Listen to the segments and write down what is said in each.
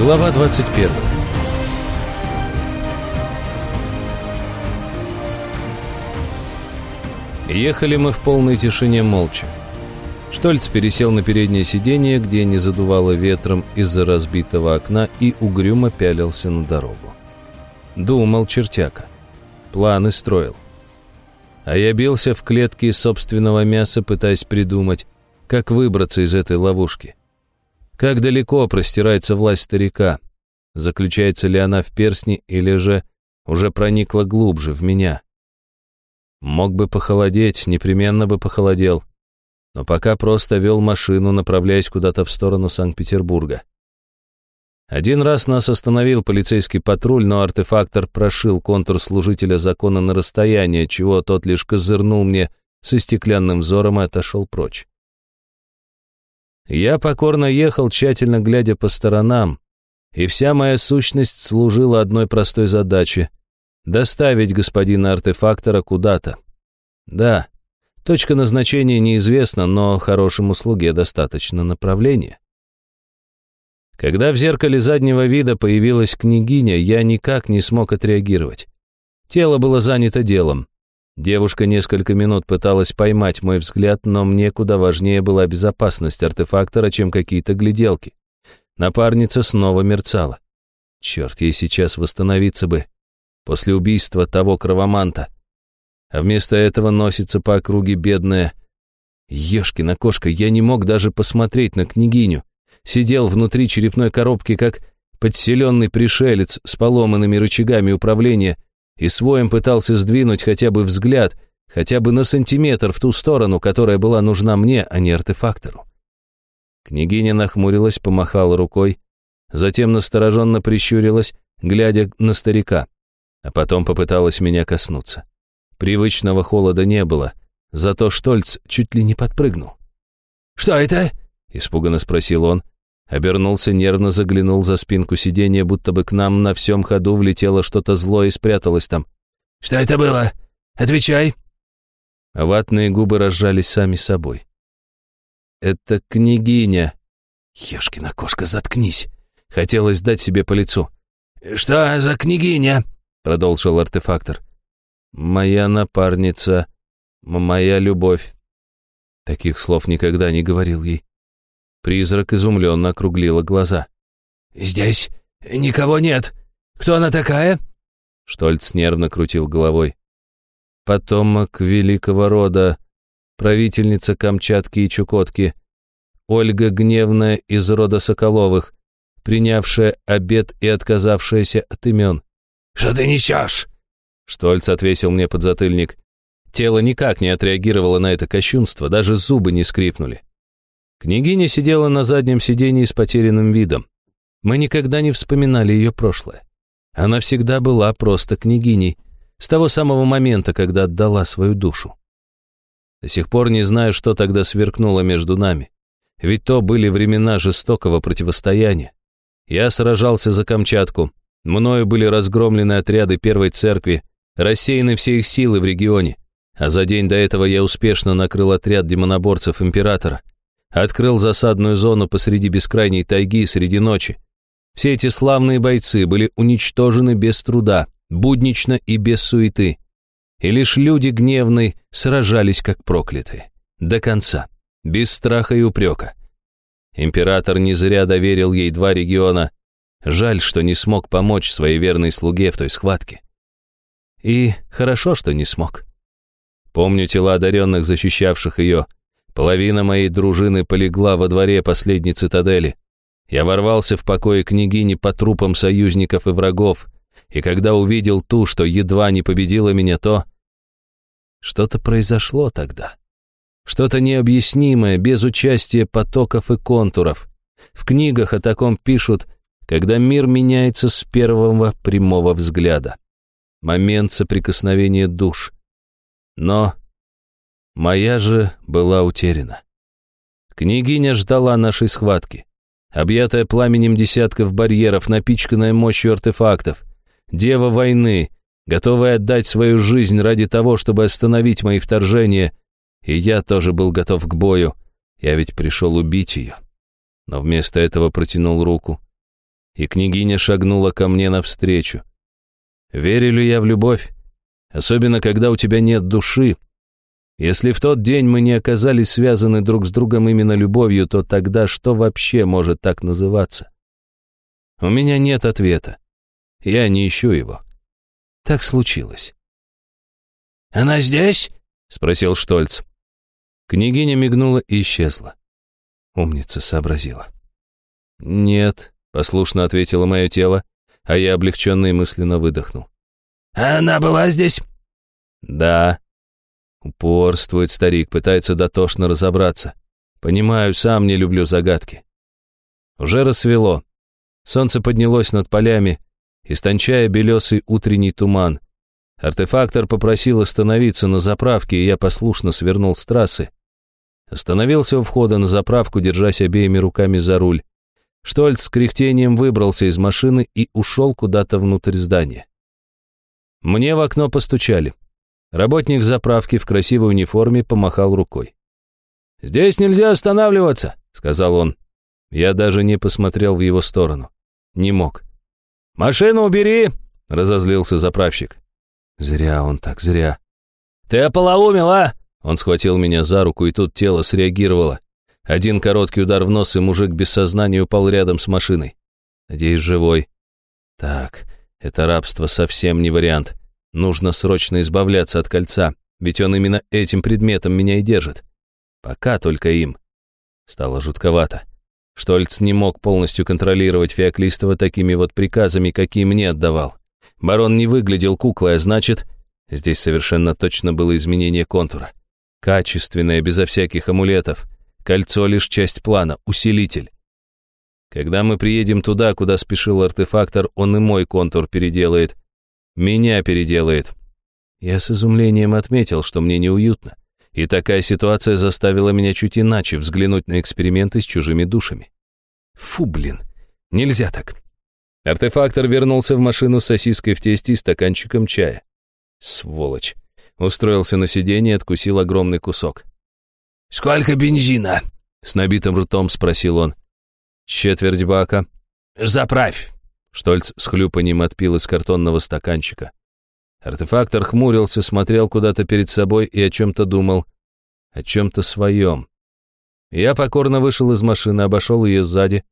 Глава 21 Ехали мы в полной тишине молча. Штольц пересел на переднее сиденье, где не задувало ветром из-за разбитого окна и угрюмо пялился на дорогу. Думал чертяка. Планы строил. А я бился в клетке собственного мяса, пытаясь придумать, как выбраться из этой ловушки. Как далеко простирается власть старика? Заключается ли она в перстне или же уже проникла глубже в меня? Мог бы похолодеть, непременно бы похолодел. Но пока просто вел машину, направляясь куда-то в сторону Санкт-Петербурга. Один раз нас остановил полицейский патруль, но артефактор прошил контур служителя закона на расстояние, чего тот лишь козырнул мне со стеклянным взором и отошел прочь. Я покорно ехал, тщательно глядя по сторонам, и вся моя сущность служила одной простой задаче — доставить господина артефактора куда-то. Да, точка назначения неизвестна, но хорошему слуге достаточно направления. Когда в зеркале заднего вида появилась княгиня, я никак не смог отреагировать. Тело было занято делом. Девушка несколько минут пыталась поймать мой взгляд, но мне куда важнее была безопасность артефактора, чем какие-то гляделки. Напарница снова мерцала. Черт, ей сейчас восстановиться бы. После убийства того кровоманта. А вместо этого носится по округе бедная... Ешкина кошка, я не мог даже посмотреть на княгиню сидел внутри черепной коробки, как подселенный пришелец с поломанными рычагами управления и своим пытался сдвинуть хотя бы взгляд, хотя бы на сантиметр в ту сторону, которая была нужна мне, а не артефактору. Княгиня нахмурилась, помахала рукой, затем настороженно прищурилась, глядя на старика, а потом попыталась меня коснуться. Привычного холода не было, зато Штольц чуть ли не подпрыгнул. «Что это?» — испуганно спросил он. Обернулся, нервно заглянул за спинку сиденья, будто бы к нам на всем ходу влетело что-то злое и спряталось там. «Что это было? Отвечай!» Ватные губы разжались сами собой. «Это княгиня!» «Ешкина кошка, заткнись!» Хотелось дать себе по лицу. «Что за княгиня?» — продолжил артефактор. «Моя напарница, моя любовь». Таких слов никогда не говорил ей. Призрак изумленно округлила глаза. «Здесь никого нет. Кто она такая?» Штольц нервно крутил головой. «Потомок великого рода, правительница Камчатки и Чукотки, Ольга Гневная из рода Соколовых, принявшая обед и отказавшаяся от имен». «Что ты несешь?» Штольц отвесил мне подзатыльник. Тело никак не отреагировало на это кощунство, даже зубы не скрипнули. Княгиня сидела на заднем сиденье с потерянным видом. Мы никогда не вспоминали ее прошлое. Она всегда была просто княгиней, с того самого момента, когда отдала свою душу. До сих пор не знаю, что тогда сверкнуло между нами. Ведь то были времена жестокого противостояния. Я сражался за Камчатку, мною были разгромлены отряды Первой Церкви, рассеяны все их силы в регионе, а за день до этого я успешно накрыл отряд демоноборцев Императора открыл засадную зону посреди бескрайней тайги среди ночи. Все эти славные бойцы были уничтожены без труда, буднично и без суеты. И лишь люди гневные сражались как проклятые. До конца, без страха и упрека. Император не зря доверил ей два региона. Жаль, что не смог помочь своей верной слуге в той схватке. И хорошо, что не смог. Помню тела одаренных, защищавших ее, Половина моей дружины полегла во дворе последней цитадели. Я ворвался в покое княгини по трупам союзников и врагов, и когда увидел ту, что едва не победила меня, то... Что-то произошло тогда. Что-то необъяснимое, без участия потоков и контуров. В книгах о таком пишут, когда мир меняется с первого прямого взгляда. Момент соприкосновения душ. Но Моя же была утеряна. Княгиня ждала нашей схватки. Объятая пламенем десятков барьеров, напичканная мощью артефактов. Дева войны, готовая отдать свою жизнь ради того, чтобы остановить мои вторжения. И я тоже был готов к бою. Я ведь пришел убить ее. Но вместо этого протянул руку. и княгиня шагнула ко мне навстречу. Верю ли я в любовь? Особенно, когда у тебя нет души. Если в тот день мы не оказались связаны друг с другом именно любовью, то тогда что вообще может так называться? У меня нет ответа. Я не ищу его. Так случилось. «Она здесь?» — спросил Штольц. Княгиня мигнула и исчезла. Умница сообразила. «Нет», — послушно ответило мое тело, а я облегченно и мысленно выдохнул. «Она была здесь?» «Да». Упорствует старик, пытается дотошно разобраться. Понимаю, сам не люблю загадки. Уже рассвело. Солнце поднялось над полями, истончая белесый утренний туман. Артефактор попросил остановиться на заправке, и я послушно свернул с трассы. Остановился у входа на заправку, держась обеими руками за руль. Штольц с кряхтением выбрался из машины и ушел куда-то внутрь здания. Мне в окно постучали. Работник заправки в красивой униформе помахал рукой. «Здесь нельзя останавливаться», — сказал он. Я даже не посмотрел в его сторону. Не мог. «Машину убери!» — разозлился заправщик. Зря он так, зря. «Ты ополоумел, а?» Он схватил меня за руку, и тут тело среагировало. Один короткий удар в нос, и мужик без сознания упал рядом с машиной. Надеюсь, живой. Так, это рабство совсем не вариант. Нужно срочно избавляться от кольца, ведь он именно этим предметом меня и держит. Пока только им. Стало жутковато. Штольц не мог полностью контролировать Феоклистова такими вот приказами, какие мне отдавал. Барон не выглядел куклой, а значит, здесь совершенно точно было изменение контура. Качественное, безо всяких амулетов. Кольцо лишь часть плана, усилитель. Когда мы приедем туда, куда спешил артефактор, он и мой контур переделает. Меня переделает. Я с изумлением отметил, что мне неуютно. И такая ситуация заставила меня чуть иначе взглянуть на эксперименты с чужими душами. Фу, блин, нельзя так. Артефактор вернулся в машину с сосиской в тесте и стаканчиком чая. Сволочь. Устроился на сиденье и откусил огромный кусок. «Сколько бензина?» — с набитым ртом спросил он. «Четверть бака». «Заправь». Штольц с хлюпанием отпил из картонного стаканчика. Артефактор хмурился, смотрел куда-то перед собой и о чем-то думал. О чем-то своем. Я покорно вышел из машины, обошел ее сзади.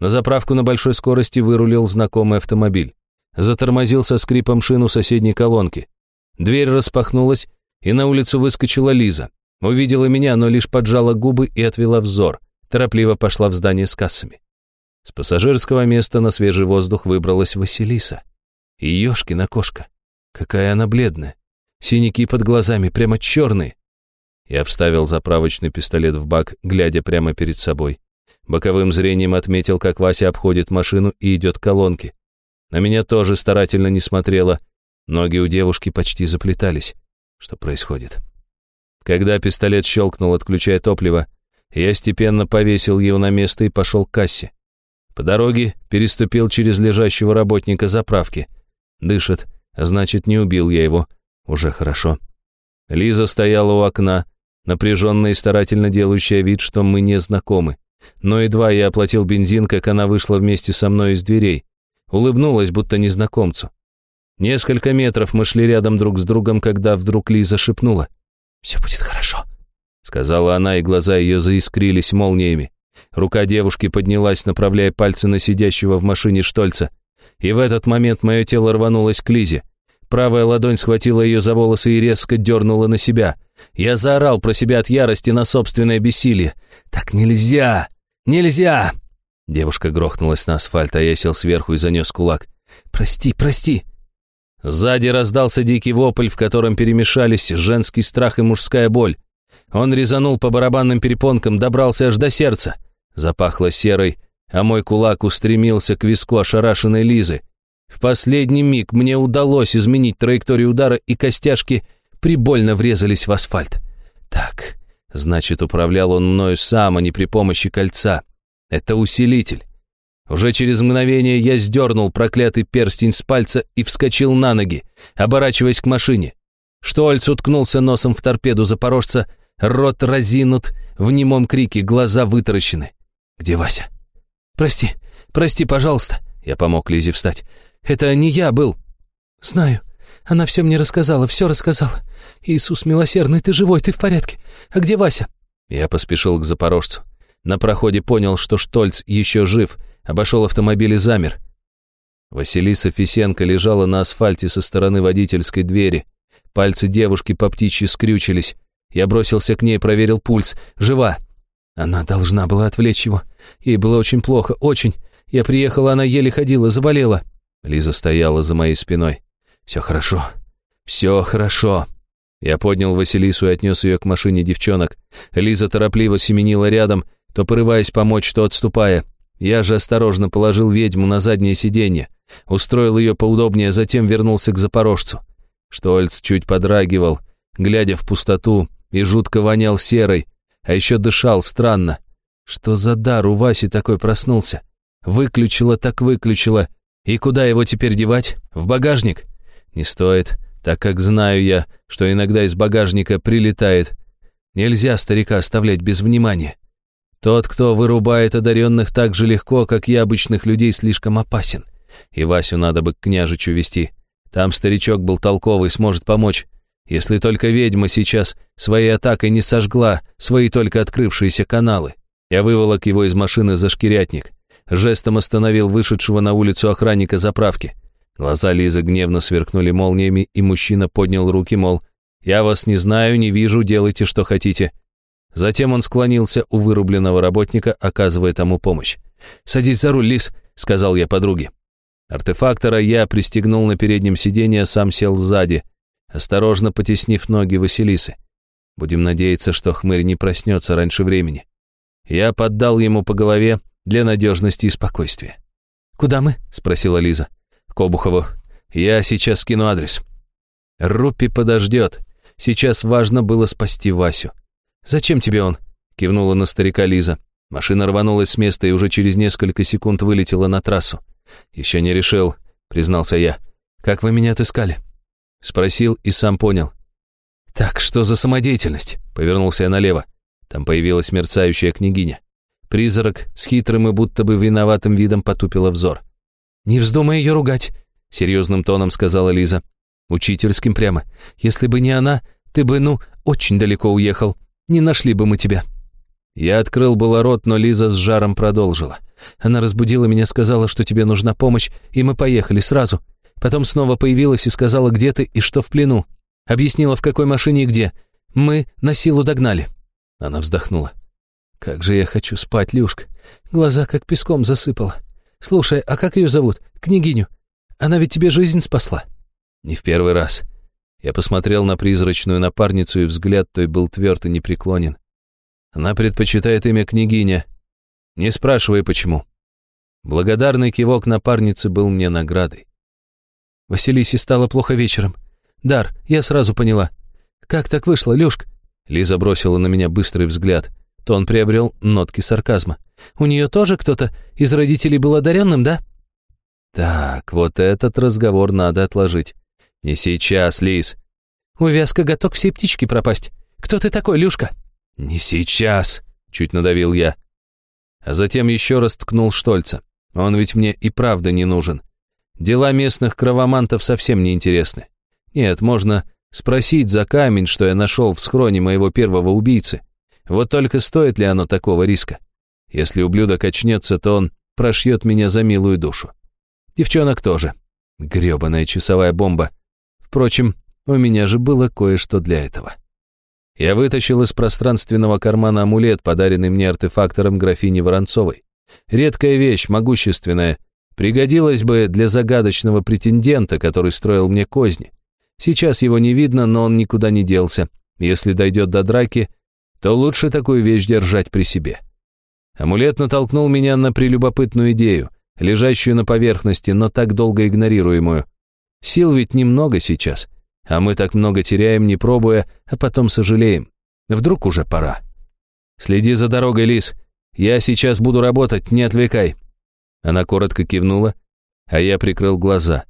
На заправку на большой скорости вырулил знакомый автомобиль. Затормозил со скрипом шину соседней колонки. Дверь распахнулась, и на улицу выскочила Лиза. Увидела меня, но лишь поджала губы и отвела взор. Торопливо пошла в здание с кассами. С пассажирского места на свежий воздух выбралась Василиса. И ёшкина кошка. Какая она бледная. Синяки под глазами, прямо черные. Я вставил заправочный пистолет в бак, глядя прямо перед собой. Боковым зрением отметил, как Вася обходит машину и идет к колонке. На меня тоже старательно не смотрела, Ноги у девушки почти заплетались. Что происходит? Когда пистолет щелкнул, отключая топливо, я степенно повесил его на место и пошел к кассе. По дороге переступил через лежащего работника заправки. Дышит, а значит, не убил я его. Уже хорошо. Лиза стояла у окна, напряженная и старательно делающая вид, что мы не знакомы. Но едва я оплатил бензин, как она вышла вместе со мной из дверей. Улыбнулась, будто незнакомцу. Несколько метров мы шли рядом друг с другом, когда вдруг Лиза шепнула. «Все будет хорошо», — сказала она, и глаза ее заискрились молниями. Рука девушки поднялась, направляя пальцы на сидящего в машине Штольца. И в этот момент мое тело рванулось к Лизе. Правая ладонь схватила ее за волосы и резко дернула на себя. Я заорал про себя от ярости на собственное бессилие. «Так нельзя! Нельзя!» Девушка грохнулась на асфальт, а я сел сверху и занес кулак. «Прости, прости!» Сзади раздался дикий вопль, в котором перемешались женский страх и мужская боль. Он резанул по барабанным перепонкам, добрался аж до сердца. Запахло серой, а мой кулак устремился к виску ошарашенной Лизы. В последний миг мне удалось изменить траекторию удара, и костяшки прибольно врезались в асфальт. Так, значит, управлял он мною сам, а не при помощи кольца. Это усилитель. Уже через мгновение я сдернул проклятый перстень с пальца и вскочил на ноги, оборачиваясь к машине. Штольц уткнулся носом в торпеду запорожца, рот разинут, в немом крике глаза вытаращены. «Где Вася?» «Прости, прости, пожалуйста». Я помог Лизе встать. «Это не я был». «Знаю. Она все мне рассказала, все рассказала. Иисус милосердный, ты живой, ты в порядке. А где Вася?» Я поспешил к запорожцу. На проходе понял, что Штольц еще жив, обошел автомобиль и замер. Василиса Фисенко лежала на асфальте со стороны водительской двери. Пальцы девушки по птичьи скрючились. Я бросился к ней, проверил пульс. Жива. Она должна была отвлечь его. Ей было очень плохо, очень. Я приехала, она еле ходила, заболела. Лиза стояла за моей спиной. Все хорошо. Все хорошо. Я поднял Василису и отнес ее к машине девчонок. Лиза торопливо семенила рядом, то порываясь помочь, то отступая. Я же осторожно положил ведьму на заднее сиденье, устроил ее поудобнее, затем вернулся к запорожцу. Штольц чуть подрагивал, глядя в пустоту, и жутко вонял серой, а еще дышал странно. Что за дар у Васи такой проснулся? Выключила так выключила. И куда его теперь девать? В багажник? Не стоит, так как знаю я, что иногда из багажника прилетает. Нельзя старика оставлять без внимания. Тот, кто вырубает одаренных так же легко, как и обычных людей, слишком опасен. И Васю надо бы к княжичу вести. Там старичок был толковый, сможет помочь. Если только ведьма сейчас своей атакой не сожгла свои только открывшиеся каналы. Я выволок его из машины за шкирятник. Жестом остановил вышедшего на улицу охранника заправки. Глаза Лизы гневно сверкнули молниями, и мужчина поднял руки, мол, «Я вас не знаю, не вижу, делайте, что хотите». Затем он склонился у вырубленного работника, оказывая тому помощь. «Садись за руль, Лиз», — сказал я подруге. Артефактора я пристегнул на переднем сиденье, а сам сел сзади, осторожно потеснив ноги Василисы. Будем надеяться, что хмырь не проснется раньше времени. Я поддал ему по голове для надежности и спокойствия. «Куда мы?» — спросила Лиза. «К Обухову. Я сейчас скину адрес». Руппи подождет. Сейчас важно было спасти Васю. «Зачем тебе он?» — кивнула на старика Лиза. Машина рванулась с места и уже через несколько секунд вылетела на трассу. «Еще не решил», — признался я. «Как вы меня отыскали?» Спросил и сам понял. «Так, что за самодеятельность?» — повернулся я налево. Там появилась мерцающая княгиня. Призрак с хитрым и будто бы виноватым видом потупила взор. «Не вздумай ее ругать», — серьезным тоном сказала Лиза. «Учительским прямо. Если бы не она, ты бы, ну, очень далеко уехал. Не нашли бы мы тебя». Я открыл было рот, но Лиза с жаром продолжила. Она разбудила меня, сказала, что тебе нужна помощь, и мы поехали сразу. Потом снова появилась и сказала, где ты и что в плену. Объяснила, в какой машине и где. Мы на силу догнали. Она вздохнула. «Как же я хочу спать, Люшка. Глаза как песком засыпала. Слушай, а как ее зовут? Княгиню. Она ведь тебе жизнь спасла». «Не в первый раз». Я посмотрел на призрачную напарницу, и взгляд той был тверд и непреклонен. Она предпочитает имя княгиня. Не спрашивай, почему. Благодарный кивок напарницы был мне наградой. Василисе стало плохо вечером. Дар, я сразу поняла. Как так вышло, Лёшка? Лиза бросила на меня быстрый взгляд. То он приобрел нотки сарказма. У нее тоже кто-то из родителей был одаренным, да? Так, вот этот разговор надо отложить. Не сейчас, Лиз. Увязка готов все птички пропасть. Кто ты такой, Люшка? «Не сейчас», — чуть надавил я. А затем еще раз ткнул Штольца. Он ведь мне и правда не нужен. Дела местных кровомантов совсем не интересны. Нет, можно спросить за камень, что я нашел в схроне моего первого убийцы. Вот только стоит ли оно такого риска? Если ублюдок очнется, то он прошьет меня за милую душу. Девчонок тоже. Грёбаная часовая бомба. Впрочем, у меня же было кое-что для этого. Я вытащил из пространственного кармана амулет, подаренный мне артефактором графини Воронцовой. Редкая вещь, могущественная. Пригодилась бы для загадочного претендента, который строил мне козни. Сейчас его не видно, но он никуда не делся. Если дойдет до драки, то лучше такую вещь держать при себе. Амулет натолкнул меня на прелюбопытную идею, лежащую на поверхности, но так долго игнорируемую. Сил ведь немного сейчас. А мы так много теряем, не пробуя, а потом сожалеем. Вдруг уже пора. Следи за дорогой, Лис. Я сейчас буду работать, не отвлекай. Она коротко кивнула, а я прикрыл глаза.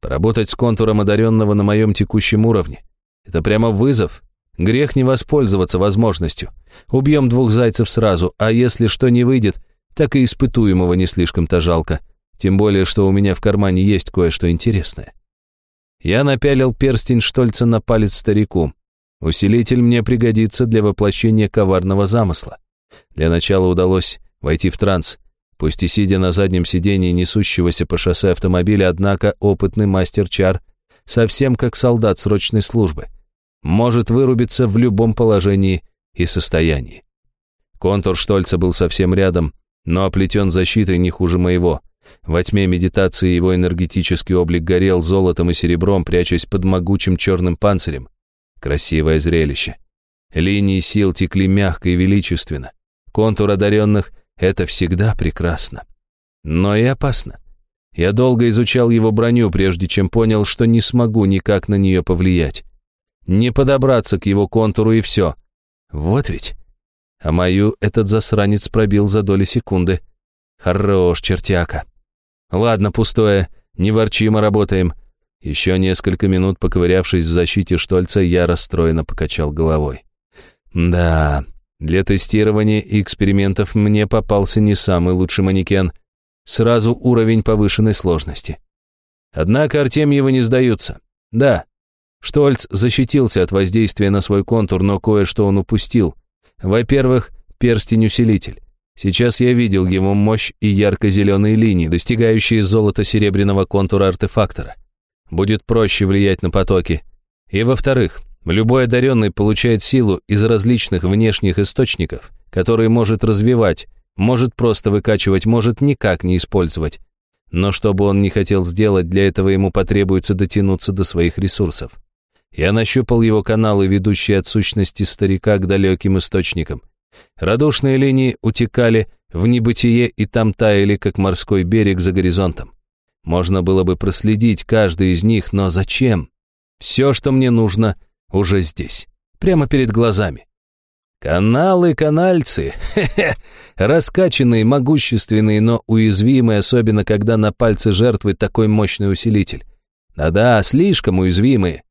Поработать с контуром одаренного на моем текущем уровне. Это прямо вызов. Грех не воспользоваться возможностью. Убьем двух зайцев сразу, а если что не выйдет, так и испытуемого не слишком-то жалко. тем более, что у меня в кармане есть кое-что интересное. Я напялил перстень Штольца на палец старику. Усилитель мне пригодится для воплощения коварного замысла. Для начала удалось войти в транс, пусть и сидя на заднем сидении несущегося по шоссе автомобиля, однако опытный мастер чар, совсем как солдат срочной службы, может вырубиться в любом положении и состоянии. Контур Штольца был совсем рядом, но оплетен защитой не хуже моего. Во тьме медитации его энергетический облик горел золотом и серебром, прячась под могучим черным панцирем. Красивое зрелище. Линии сил текли мягко и величественно. Контур одаренных — это всегда прекрасно. Но и опасно. Я долго изучал его броню, прежде чем понял, что не смогу никак на нее повлиять. Не подобраться к его контуру и все. Вот ведь. А мою этот засранец пробил за доли секунды. Хорош, чертяка. Ладно, пустое, не ворчим, а работаем. Еще несколько минут поковырявшись в защите Штольца, я расстроенно покачал головой. Да, для тестирования и экспериментов мне попался не самый лучший манекен. Сразу уровень повышенной сложности. Однако Артемьевы не сдаются. Да, Штольц защитился от воздействия на свой контур, но кое-что он упустил. Во-первых, перстень-усилитель. Сейчас я видел его мощь и ярко-зеленые линии, достигающие золото-серебряного контура артефактора. Будет проще влиять на потоки. И во-вторых, любой одаренный получает силу из различных внешних источников, которые может развивать, может просто выкачивать, может никак не использовать. Но что бы он ни хотел сделать, для этого ему потребуется дотянуться до своих ресурсов. Я нащупал его каналы, ведущие от сущности старика к далеким источникам. Радушные линии утекали в небытие и там таяли, как морской берег за горизонтом. Можно было бы проследить каждый из них, но зачем? Все, что мне нужно, уже здесь, прямо перед глазами. Каналы, канальцы, хе-хе, раскачанные, могущественные, но уязвимые, особенно когда на пальце жертвы такой мощный усилитель. Да-да, слишком уязвимые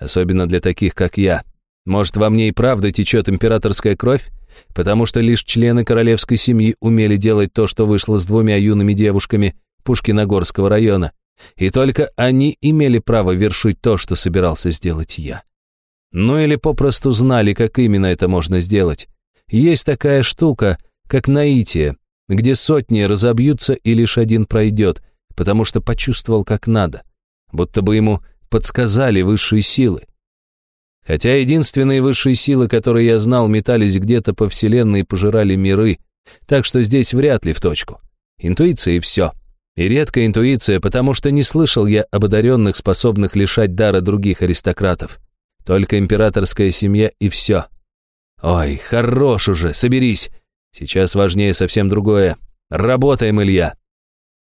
особенно для таких, как я. Может, во мне и правда течет императорская кровь? Потому что лишь члены королевской семьи умели делать то, что вышло с двумя юными девушками Пушкиногорского района. И только они имели право вершить то, что собирался сделать я. Ну или попросту знали, как именно это можно сделать. Есть такая штука, как наитие, где сотни разобьются и лишь один пройдет, потому что почувствовал как надо. Будто бы ему подсказали высшие силы. Хотя единственные высшие силы, которые я знал, метались где-то по вселенной и пожирали миры, так что здесь вряд ли в точку. Интуиция и все. И редкая интуиция, потому что не слышал я об одаренных, способных лишать дара других аристократов. Только императорская семья и все. Ой, хорош уже, соберись. Сейчас важнее совсем другое. Работаем, Илья.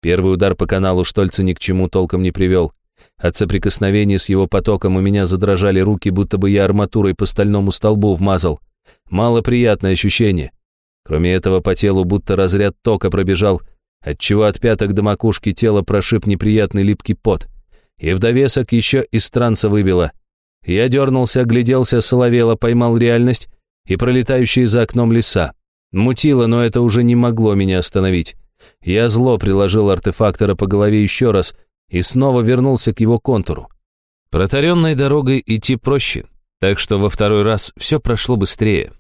Первый удар по каналу Штольца ни к чему толком не привел. От соприкосновения с его потоком у меня задрожали руки, будто бы я арматурой по стальному столбу вмазал. Малоприятное ощущение. Кроме этого, по телу будто разряд тока пробежал, отчего от пяток до макушки тело прошиб неприятный липкий пот. И в довесок еще из транса выбило. Я дернулся, огляделся, соловело, поймал реальность и пролетающие за окном леса. Мутило, но это уже не могло меня остановить. Я зло приложил артефактора по голове еще раз, и снова вернулся к его контуру. Протаренной дорогой идти проще, так что во второй раз все прошло быстрее.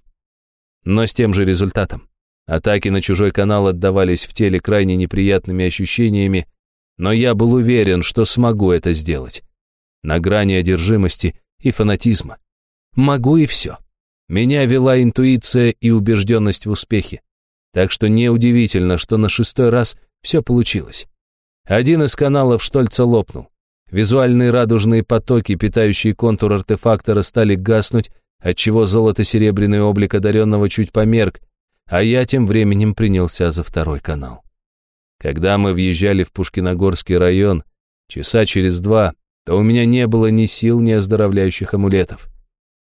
Но с тем же результатом. Атаки на чужой канал отдавались в теле крайне неприятными ощущениями, но я был уверен, что смогу это сделать. На грани одержимости и фанатизма. Могу и все. Меня вела интуиция и убежденность в успехе. Так что неудивительно, что на шестой раз все получилось. Один из каналов Штольца лопнул. Визуальные радужные потоки, питающие контур артефактора, стали гаснуть, отчего золото-серебряный облик одаренного чуть померк, а я тем временем принялся за второй канал. Когда мы въезжали в Пушкиногорский район, часа через два, то у меня не было ни сил, ни оздоровляющих амулетов.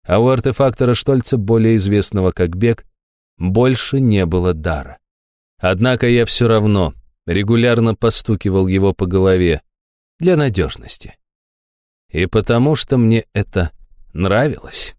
А у артефактора Штольца, более известного как Бег, больше не было дара. Однако я все равно регулярно постукивал его по голове для надежности. И потому что мне это нравилось.